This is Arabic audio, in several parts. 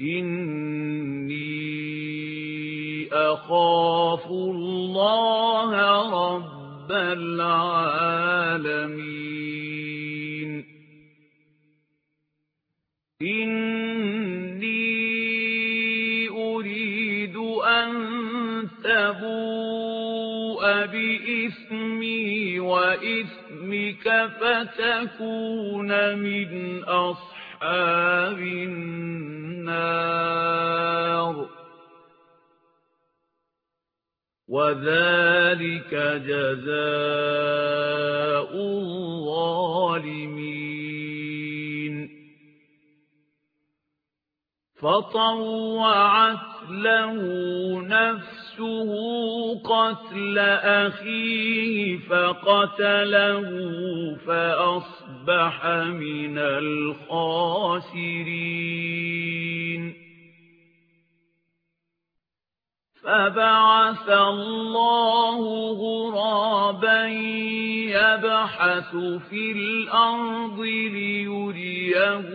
إِنِّي أَخَافُ اللَّهَ رَبَّ الْعَالَمِينَ إِنِّي أُرِيدُ أَن تَبُوءَ بِإِثْمِي وَإِثْمِكَ فَتَكُونَ مِنْ أَصْحَابِ النَّارِ. وَذَلِكَ جَزَاءُ الظَّالِمِينَ. فَطَوَّعَتْ لَهُ نَفْسُهُ قَتْلَ أَخِيهِ فَقَتَلَهُ فَأَصْبَحَ مِنَ الْخَاسِرِينَ. فَبَعَثَ اللَّهُ غُرَابًا يَبْحَثُ فِي الْأَرْضِ لِيُرِيَهُ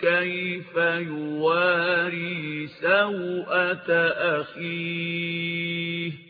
كَيْفَ يُوَارِي سَوْءَةَ أَخِيهِ.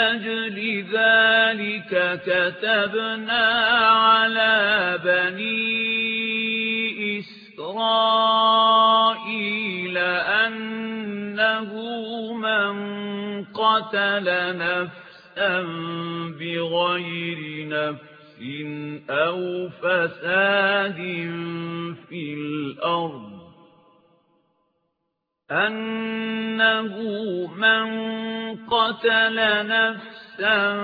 أَجْلِ ذَلِكَ كَتَبْنَا عَلَى بَنِي إِسْرَائِيلَ أَنَّهُ مَنْ قَتَلَ نَفْسًا بِغَيْرِ نَفْسٍ أَوْ فَسَادٍ فِي الْأَرْضِ. أَنَّهُ مَنْ قَتَلَ نَفْسًا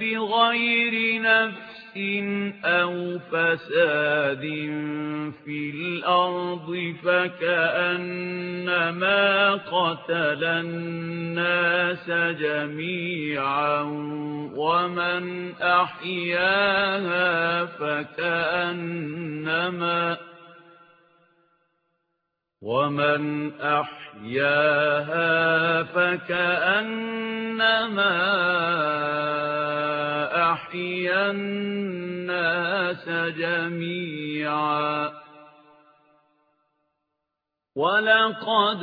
بِغَيْرِ نَفْسٍ أَوْ فَسَادٍ فِي الْأَرْضِ فَكَأَنَّمَا قَتَلَ النَّاسَ جَمِيعًا وَمَنْ أَحْيَاهَا فَكَأَنَّمَا وَمَنْ أَحْيَاهَا فَكَأَنَّمَا أَحْيَا النَّاسَ جَمِيعًا وَلَقَدْ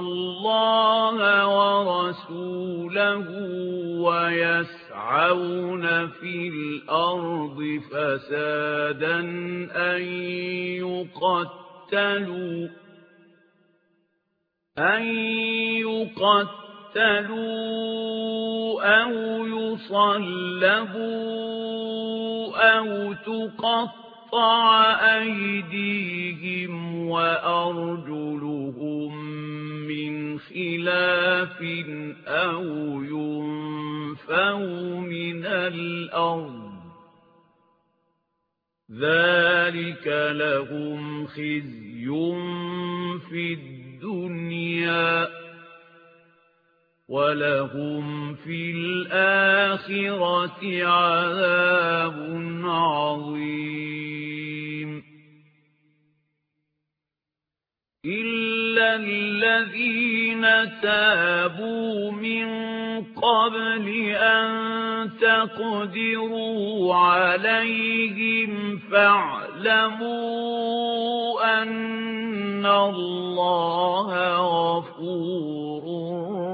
اللَّهَ وَرَسُولَهُ وَيَسْعَوْنَ فِي الْأَرْضِ فَسَادًا أَن يُقَتَّلُوا أَن يُقَتَّلُوا أَوْ يُصَلَّبُوا أَوْ تُقَطَّعَ أَيْدِيهِمْ وَأَرْجُلُهُم مِّنْ خِلَافٍ أَوْ يُنفَوْا مِنَ الْأَرْضِ ذَلِكَ لَهُمْ خِزْيٌ فِي الدُّنْيَا وَلَهُمْ فِي الْآخِرَةِ عَذَابٌ عَظِيمٌ إِلَّا الَّذِينَ تَابُوا مِن قَبْلِ أَن تَقْدِرُوا عَلَيْهِمْ فَاعْلَمُوا أَنَّ اللَّهَ غَفُورٌ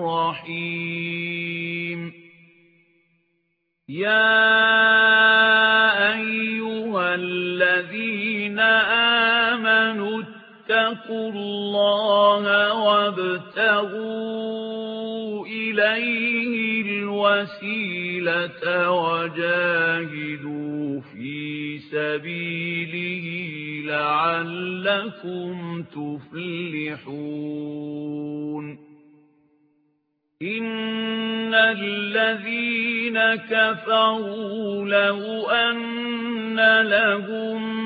رَّحِيمٌ يَا اللَّهَ وَابْتَغُوا إِلَيْهِ الْوَسِيلَةَ وَجَاهِدُوا فِي سَبِيلِهِ لَعَلَّكُمْ تُفْلِحُونَ. إِنَّ الَّذِينَ كَفَرُوا لَوْ أَنَّ لَهُم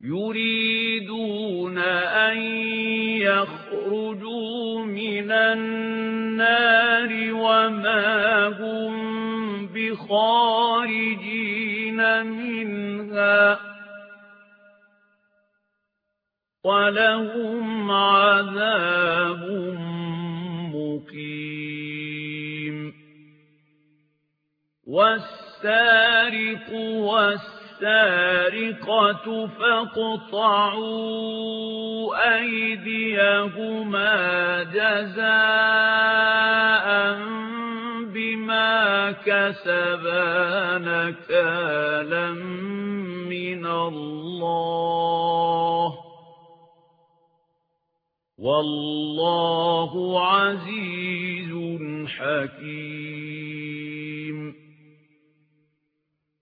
يُرِيدُونَ أَن يَخْرُجُوا مِنَ النَّارِ وَمَا هُم بِخَارِجِينَ مِنْهَا وَلَهُمْ عَذَابٌ مُّقِيمٌ وَالسَّارِقُ وَالسَّارِقَةُ فَاقْطَعُوا أَيْدِيَهُمَا جَزَاءً بِمَا كَسَبَا نَكَالًا مِّنَ اللَّهِ. وَاللَّهُ عَزِيزٌ حَكِيمٌ.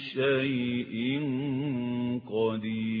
شيء قدير.